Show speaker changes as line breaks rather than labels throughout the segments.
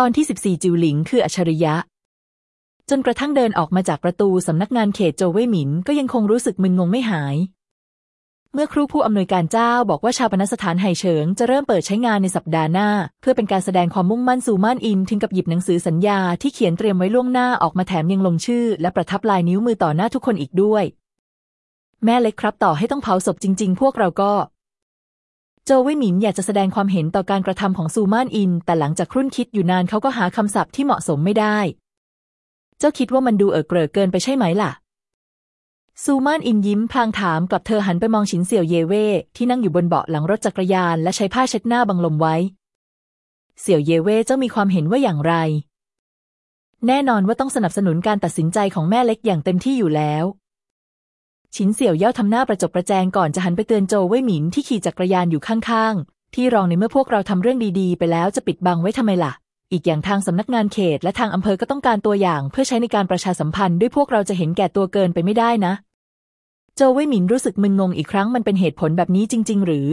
ตอนที่ 14 จิวหลิงคืออัจฉริยะ จนกระทั่งเดินออกมาจากประตูสำนักงานเขตโจวเว่ยหมินก็ยังคงรู้สึกมึนงงไม่หาย เมื่อครูผู้อำนวยการเจ้าบอกว่าชาปนสถานไห่เฉิงจะเริ่มเปิดใช้งานในสัปดาห์หน้า เพื่อเป็นการแสดงความมุ่งมั่นสู่ม่านอินถึงกับหยิบหนังสือสัญญาที่เขียนเตรียมไว้ล่วงหน้าออกมาแถมยังลงชื่อ และประทับลายนิ้วมือต่อหน้าทุกคนอีกด้วย แม่เล็กครับต่อให้ต้องเผาศพจริง ๆ พวกเราก็ โจวเว่หมินอยากจะแสดงความเห็นต่อการกระทำของซูมานอิน แต่หลังจากครุ่นคิดอยู่นานเขาก็หาคำศัพท์ที่เหมาะสมไม่ได้ เจ้าคิดว่ามันดูเออเกรอเกินไปใช่ไหมล่ะ ซูมานอินยิ้มพลางถามกลับเธอหันไปมองฉินเสี่ยวเยเว่ที่นั่งอยู่บนเบาะหลังรถจักรยานและใช้ผ้าเช็ดหน้าบังลมไว้ เสี่ยวเยเว่เจ้ามีความเห็นว่าอย่างไร แน่นอนว่าต้องสนับสนุนการตัดสินใจของแม่เล็กอย่างเต็มที่อยู่แล้ว ฉินเสี่ยวเย่าทำหน้าประจบประแจงก่อนจะหันไปเตือนโจวเว่ยหมินที่ขี่จักรยานอยู่ข้างๆ ที่รองในเมื่อพวกเราทำเรื่องดีๆ ไปแล้วจะปิดบังไว้ทำไมล่ะ อีกอย่างทางสำนักงานเขตและทางอำเภอก็ต้องการตัวอย่าง เพื่อใช้ในการประชาสัมพันธ์ด้วยพวกเราจะเห็นแก่ตัวเกินไปไม่ได้นะ โจวเว่ยหมินรู้สึกมึนงงอีกครั้งมันเป็นเหตุผลแบบนี้จริง ๆ หรือ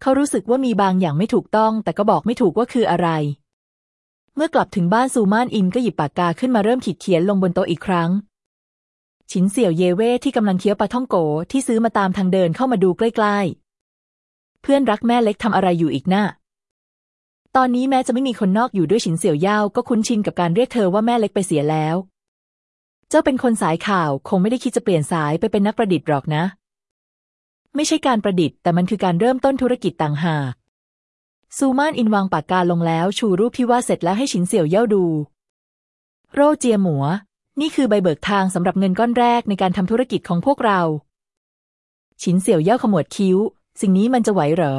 เขารู้สึกว่ามีบางอย่างไม่ถูกต้อง แต่ก็บอกไม่ถูกว่าคืออะไร เมื่อกลับถึงบ้านซูมานอินก็หยิบปากกาขึ้นมาเริ่มขีดเขียนลงบนโต๊ะอีกครั้ง ฉินเสี่ยวเยเว่ที่กำลังเคี้ยวปลาท่องโกที่ซื้อมาตามทางเดินเข้ามาดูใกล้ ๆ เพื่อนรักแม่เล็กทำอะไรอยู่อีกน่ะตอนนี้แม้จะไม่มีคนนอกอยู่ด้วยฉินเสี่ยวเย่าก็คุ้นชินกับการเรียกเธอว่าแม่เล็กไปเสียแล้ว เจ้าเป็นคนสายข่าวคงไม่ได้คิดจะเปลี่ยนสายไปเป็นนักประดิษฐ์หรอกนะ ไม่ใช่การประดิษฐ์ แต่มันคือการเริ่มต้นธุรกิจต่างหากซูมานอินวางปากกาลงแล้วชูรูปที่ว่าเสร็จแล้วให้ฉินเสี่ยวเย่าดู โรเจียหมัว นี่คือใบเบิกทางสำหรับเงินก้อนแรกในการทำธุรกิจของพวกเราฉินเสี่ยวเย่าขมวดคิ้ว สิ่งนี้มันจะไหวเหรอ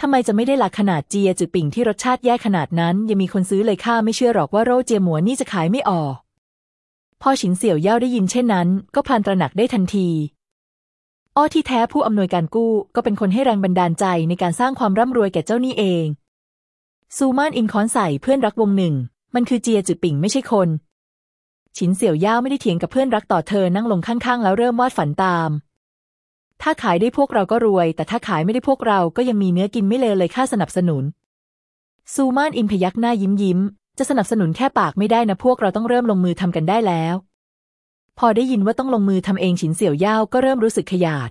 ทำไมจะไม่ได้หลักขนาดเจียจือปิ่งที่รสชาติแย่ขนาดนั้น ยังมีคนซื้อเลยข้าไม่เชื่อหรอกว่าโรเจียหมัวนี่จะขายไม่ออกพอฉินเสี่ยวเย่าได้ยินเช่นนั้น ก็พันตระหนักได้ทันทีอ้อที่แท้ผู้อำนวยการกู้ก็เป็นคนให้แรงบันดาลใจในการสร้างความร่ำรวยแก่เจ้านี่เองซูมานอินคอนใส่เพื่อนรักวงหนึ่ง มันคือเจียจือปิ่งไม่ใช่คน ฉินเสี่ยวย่าไม่ได้เถียงกับเพื่อนรักต่อเธอนั่งลงข้างๆ แล้วเริ่มวาดฝันตาม ถ้าขายได้พวกเราก็รวย แต่ถ้าขายไม่ได้พวกเราก็ยังมีเนื้อกินไม่เลวเลยค่าสนับสนุน ซูมานอินพยักหน้ายิ้มยิ้ม จะสนับสนุนแค่ปากไม่ได้นะพวกเราต้องเริ่มลงมือทำกันได้แล้ว พอได้ยินว่าต้องลงมือทำเองฉินเสี่ยวย่าก็เริ่มรู้สึกขยาด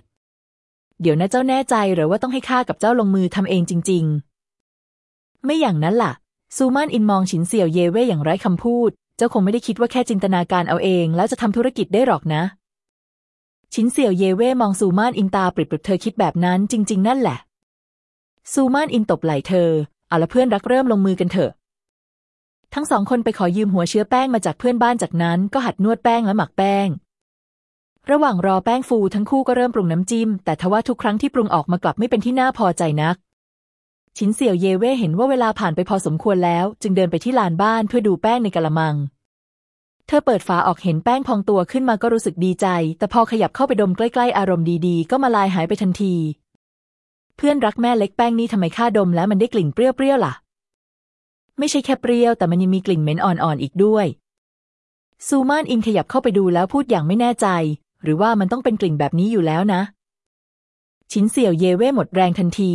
เดี๋ยวนะเจ้าแน่ใจหรือว่าต้องให้ข้ากับเจ้าลงมือทำเองจริง ๆ ไม่อย่างนั้นล่ะซูมานอินมองฉินเสี่ยวเยเว่อย่างไร้คำพูด เจ้าคงไม่ได้คิดว่าแค่จินตนาการเอาเอง แล้วจะทำธุรกิจได้หรอกนะ ฉินเสี่ยวเยเว่มองซูมานอินตาปริบๆเธอคิดแบบนั้นจริง ๆ นั่นแหละ ซูมานอินตบไหล่เธอ เอาละเพื่อนรักเริ่มลงมือกันเถอะ ทั้งสองคนไปขอยืมหัวเชื้อแป้งมาจากเพื่อนบ้านจากนั้นก็หัดนวดแป้งและหมักแป้ง ระหว่างรอแป้งฟูทั้งคู่ก็เริ่มปรุงน้ำจิ้ม แต่ทว่าทุกครั้งที่ปรุงออกมากลับไม่เป็นที่น่าพอใจนัก ชินเสี่ยวเยเว่เห็นว่าเวลาผ่านไปพอสมควรแล้ว จึงเดินไปที่ลานบ้านเพื่อดูแป้งในกะละมัง เธอเปิดฝาออกเห็นแป้งพองตัวขึ้นมาก็รู้สึกดีใจ แต่พอขยับเข้าไปดมใกล้ๆอารมณ์ดีๆ ก็มาลายหายไปทันที เพื่อนรักแม่เล็กแป้งนี่ทำไมข้าดมแล้วมันได้กลิ่นเปรี้ยวๆล่ะ ไม่ใช่แค่เปรี้ยวแต่มันยังมีกลิ่นเหม็นอ่อนๆอีกด้วย ซูมานอินขยับเข้าไปดูแล้วพูดอย่างไม่แน่ใจ หรือว่ามันต้องเป็นกลิ่นแบบนี้อยู่แล้วนะ ชินเสี่ยวเยเว่หมดแรงทันที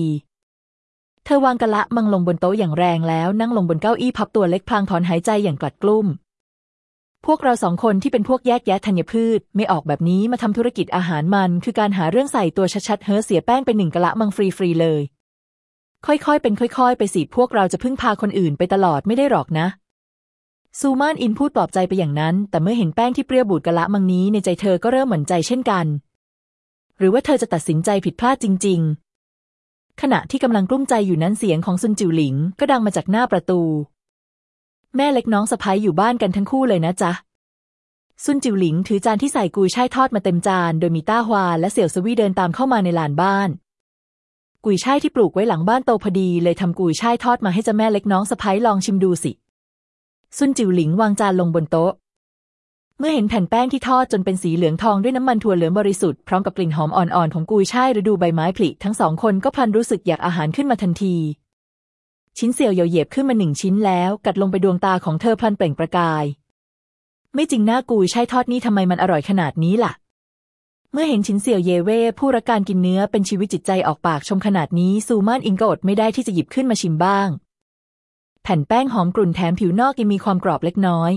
เธอวางกะละมังลงบนโต๊ะอย่างแรงแล้วนั่งลงบนเก้าอี้พับตัวเล็กพลางถอนหายใจอย่างกลัดกลุ้ม พวกเราสองคนที่เป็นพวกแยกแยะธัญพืช ไม่ออกแบบนี้มาทำธุรกิจอาหารมัน คือการหาเรื่องใส่ตัวชัดๆเฮ้อเสียแป้งเป็นหนึ่งกะละมังฟรีๆเลย ค่อยๆ เป็นค่อย ๆ ไปสิพวกเราจะพึ่งพาคนอื่นไปตลอดไม่ได้หรอกนะซูมานอินพูดปลอบใจไปอย่างนั้น แต่เมื่อเห็นแป้งที่เปรี้ยวบูดกะละมังนี้ในใจเธอก็เริ่มหมือนใจเช่นกัน หรือว่าเธอจะตัดสินใจผิดพลาดจริงๆ ขณะที่กำลังกลุ้มใจอยู่นั้นเสียงของซุนจิ๋วหลิง ก็ดังมาจากหน้าประตู แม่เล็กน้องสะพ้ยอยู่บ้านกันทั้งคู่เลยนะจ๊ะซุนจิ๋วหลิงถือจานที่ใส่กุยช่ายทอดมาเต็มจาน โดยมีต้าฮวาและเสี่ยวสวีเดินตามเข้ามาในลานบ้าน กุยช่ายที่ปลูกไว้หลังบ้านโตพอดี เลยทำกุยช่ายทอดมาให้เจ้าแม่เล็กน้องสะพ้ยลองชิมดูสิซุนจิ๋วหลิงวางจานลงบนโต๊ะ เมื่อเห็นแผ่นแป้งที่ทอดจนเป็นสีเหลืองทองด้วยน้ำมันถั่วเหลืองบริสุทธิ์พร้อมกับกลิ่นหอมอ่อนๆของกุยช่ายฤดูใบไม้ผลิทั้งสองคนก็พลันรู้สึกอยากอาหารขึ้นมาทันที ชิ้นเสี่ยวเหยียบขึ้นมาหนึ่งชิ้นแล้ว กัดลงไปดวงตาของเธอพลันเปล่งประกาย ไม่จริงหน้ากุยช่ายทอดนี่ทำไมมันอร่อยขนาดนี้ล่ะ เมื่อเห็นชิ้นเสี่ยวเยเว่ผู้รักการกินเนื้อเป็นชีวิตจิตใจออกปากชมขนาดนี้ซูมานอิงก็อดไม่ได้ที่จะหยิบขึ้นมาชิมบ้าง แผ่นแป้งหอมกรุ่นแถมผิวนอกยังมีความกรอบเล็กน้อย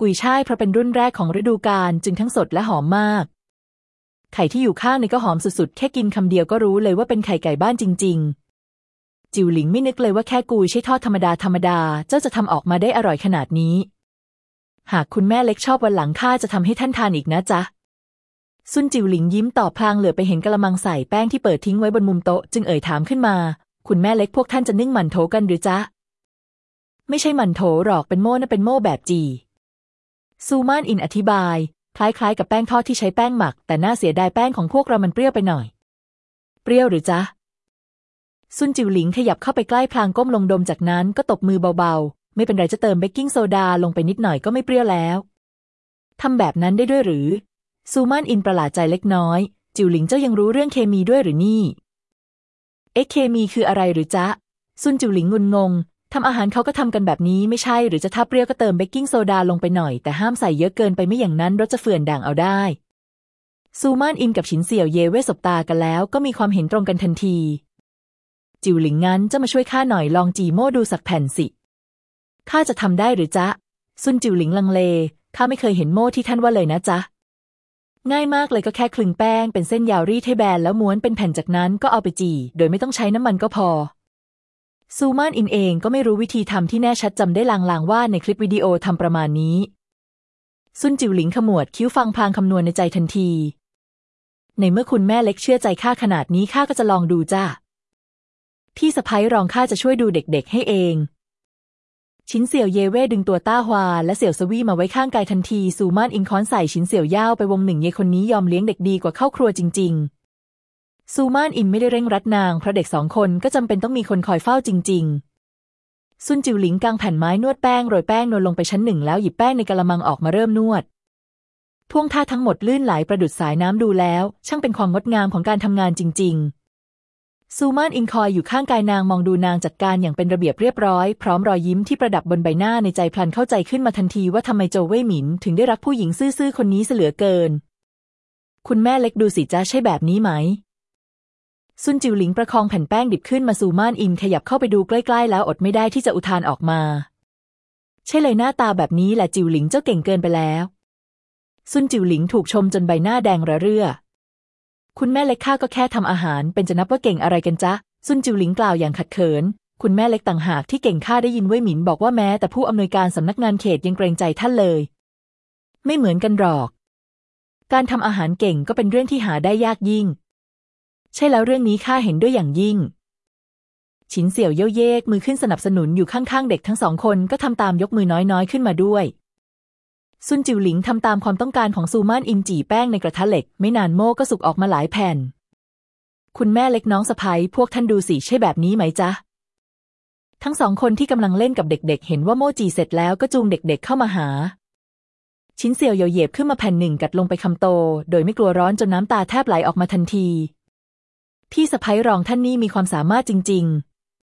กุยช่ายเพราะเป็นรุ่นแรกของฤดูกาลจึงทั้งสดและหอมมาก ไข่ที่อยู่ข้างในก็หอมสุดๆ แค่กินคำเดียวก็รู้เลยว่าเป็นไข่ไก่บ้านจริง ๆ จิวหลิงไม่นึกเลยว่าแค่กุยช่ายทอดธรรมดาธรรมดาเจ้าจะทำออกมาได้อร่อยขนาดนี้ หากคุณแม่เล็กชอบวันหลังข้าจะทำให้ท่านทานอีกนะจ๊ะซุนจิวหลิงยิ้มตอบพลางเหลือไปเห็นกระมังใส่แป้งที่เปิดทิ้งไว้บนมุมโต๊ะจึงเอ่ยถามขึ้นมา คุณแม่เล็กพวกท่านจะนึ่งหมั่นโถกันหรือจ๊ะ ไม่ใช่หมั่นโถหรอกเป็นโม่นะเป็นโม่แบบจี ซูมานอินอธิบาย คล้ายๆ กับแป้งทอดที่ใช้แป้งหมัก แต่น่าเสียดายแป้งของพวกเรามันเปรี้ยวไปหน่อย เปรี้ยวหรือจ๊ะ ซุนจิวหลิงขยับเข้าไปใกล้พลางก้มลงดมจากนั้นก็ตบมือเบาๆ ไม่เป็นไรจะเติมเบกกิ้งโซดาลงไปนิดหน่อยก็ไม่เปรี้ยวแล้วทำแบบนั้นได้ด้วยหรือ ซูมานอินประหลาดใจเล็กน้อย จิวหลิงเจ้ายังรู้เรื่องเคมีด้วยหรือนี่ เอ๊ะเคมีคืออะไรหรือจ๊ะซุนจิวหลิงงุนงง ทำอาหารเขาก็ทำกันแบบนี้ไม่ใช่ หรือจ๊ะถ้าเปรี้ยวก็เติมเบกกิ้งโซดาลงไปหน่อย แต่ห้ามใส่เยอะเกินไปไม่อย่างนั้นรสจะเฝื่อนด่างเอาได้ ซูมานอินกับฉินเสี่ยวเยเว่สบตากันแล้วก็มีความเห็นตรงกันทันที จิวหลิงงั้นจะมาช่วยข้าหน่อยลองจี่โม่ดูสักแผ่นสิข้าจะทำได้หรือจ๊ะซุนจิวหลิงลังเลข้าไม่เคยเห็นโม่ที่ท่านว่าเลยนะจ๊ะง่ายมากเลยก็แค่คลึงแป้งเป็นเส้นยาวรีดให้แบนแล้วม้วนเป็นแผ่นจากนั้นก็เอาไปจี โดยไม่ต้องใช้น้ำมันก็พอ ซูมานอินเองก็ไม่รู้วิธีทำที่แน่ชัดจำได้ลางๆว่าในคลิปวิดีโอทำประมาณนี้ ซุนจิ๋วหลิงขมวดคิ้วฟังพางคำนวณในใจทันที ในเมื่อคุณแม่เล็กเชื่อใจข้าขนาดนี้ข้าก็จะลองดูจ้าพี่สะพ้ยรองข้าจะช่วยดูเด็กๆให้เอง ชินเสี่ยวเยเว่ดึงตัวต้าฮวาและเสี่ยวสวีมาไว้ข้างกายทันทีซูมานอิงคอนใส่ชินเสี่ยวย่าวไปวงหนึ่งเยคนนี้ยอมเลี้ยงเด็กดีกว่าเข้าครัวจริง ๆ ซูมานอินไม่ได้เร่งรัดนางเพราะเด็กสองคนก็จำเป็นต้องมีคนคอยเฝ้าจริง ๆ ซุนจิวหลิงกางแผ่นไม้นวดแป้งโรยแป้งนวลลงไปชั้นหนึ่งแล้วหยิบแป้งในกระมังออกมาเริ่มนวดท่วงท่าทั้งหมดลื่นไหลประดุดสายน้ำดูแล้ว ช่างเป็นความงดงามของการทำงานจริง ๆ ซูมานอิงคอยอยู่ข้างกายนางมองดูนางจัดการอย่างเป็นระเบียบเรียบร้อย พร้อมรอยยิ้มที่ประดับบนใบหน้าในใจพลันเข้าใจขึ้นมาทันทีว่าทำไมโจเว่ยหมินถึงได้รักผู้หญิงซื่อๆคนนี้เสือเกิน คุณแม่เล็กดูสิจ้าใช่แบบนี้ไหม ซุนจิวหลิงประคองแผ่นแป้งดิบขึ้นมาซูมานอินขยับเข้าไปดูใกล้ๆ แล้วอดไม่ได้ที่จะอุทานออกมา ใช่เลยหน้าตาแบบนี้แหละจิวหลิงเจ้าเก่งเกินไปแล้ว ซุนจิวหลิงถูกชมจนใบหน้าแดงระเรื่อ คุณแม่เล็กข้าก็แค่ทำอาหารเป็นจะนับว่าเก่งอะไรกันจ๊ะ ซุนจิวหลิงกล่าวอย่างขัดเขิน คุณแม่เล็กต่างหากที่เก่งข้าได้ยินเว่ยหมินบอกว่าแม้แต่ผู้อำนวยการสำนักงานเขตยังเกรงใจท่านเลย ไม่เหมือนกันหรอก การทำอาหารเก่งก็เป็นเรื่องที่หาได้ยากยิ่ง ใช่แล้วเรื่องนี้ข้าเห็นด้วยอย่างยิ่ง ฉินเสี่ยวเย่เยกมือขึ้นสนับสนุนอยู่ข้างๆ เด็กทั้งสองคนก็ทำตามยกมือน้อยๆ ขึ้นมาด้วย ซุนจิวหลิงทำตามความต้องการของซูมานอินจีแป้งในกระทะเหล็ก ไม่นานโม่ก็สุกออกมาหลายแผ่น คุณแม่เล็กน้องสะพ้ยพวกท่านดูสิใช่แบบนี้ไหมจ๊ะทั้งสองคนที่กำลังเล่นกับเด็กๆเห็นว่าโมจีเสร็จแล้วก็จูงเด็กๆเข้ามาหา ชิ้นเสี่ยวเหยียบขึ้นมาแผ่นหนึ่งกัดลงไปคำโต โดยไม่กลัวร้อนจนน้ำตาแทบไหลออกมาทันที พี่สะพ้ยรองท่านนี่มีความสามารถจริง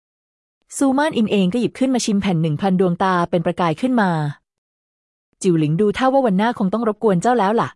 ๆ ซูมานอินเองก็หยิบขึ้นมาชิมแผ่นหนึ่งพันดวงตาเป็นประกายขึ้นมา จิวหลิงดูท่าว่าวันหน้าคงต้องรบกวนเจ้าแล้วล่ะ